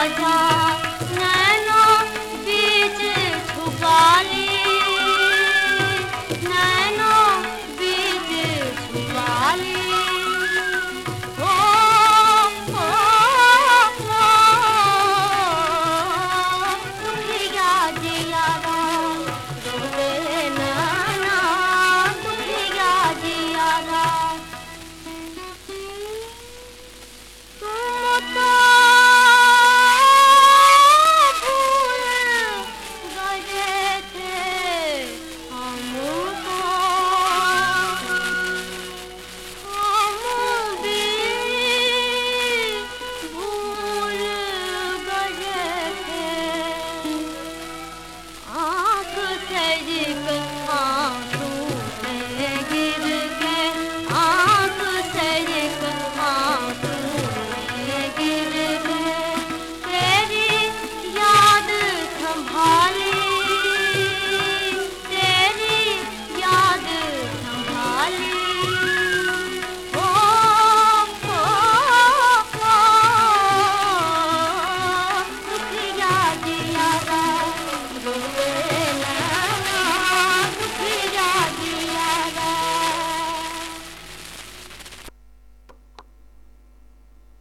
my God.